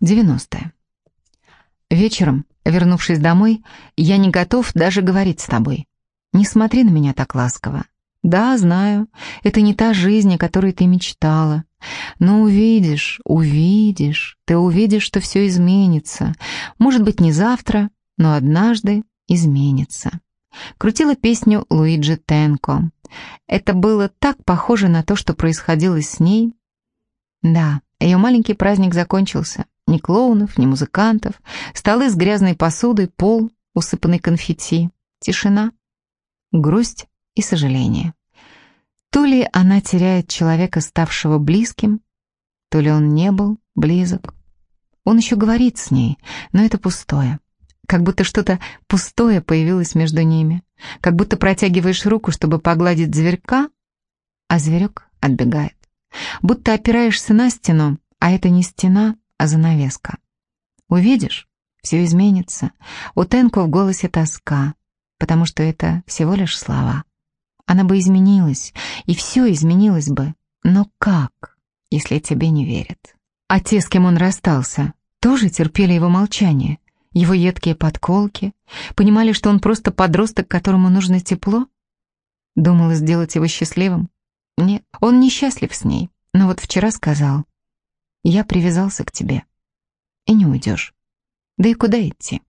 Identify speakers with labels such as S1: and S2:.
S1: 90. Вечером, вернувшись домой, я не готов даже говорить с тобой. Не смотри на меня так ласково. Да, знаю, это не та жизнь, о которой ты мечтала. Но увидишь, увидишь, ты увидишь, что все изменится. Может быть, не завтра, но однажды изменится. Крутила песню Луиджи Тенко. Это было так похоже на то, что происходило с ней. Да, ее маленький праздник закончился. Ни клоунов, ни музыкантов, столы с грязной посудой, пол, усыпанный конфетти, тишина, грусть и сожаление. То ли она теряет человека, ставшего близким, то ли он не был близок. Он еще говорит с ней, но это пустое. Как будто что-то пустое появилось между ними. Как будто протягиваешь руку, чтобы погладить зверька, а зверек отбегает. Будто опираешься на стену, а это не стена, а занавеска. Увидишь, все изменится. У Тенко в голосе тоска, потому что это всего лишь слова. Она бы изменилась, и все изменилось бы. Но как, если тебе не верят? А те, с кем он расстался, тоже терпели его молчание, его едкие подколки, понимали, что он просто подросток, которому нужно тепло? Думала сделать его счастливым? Он несчастлив с ней, но вот вчера сказал, я привязался к тебе. И не уйдешь. Да и куда идти?